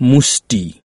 مشتي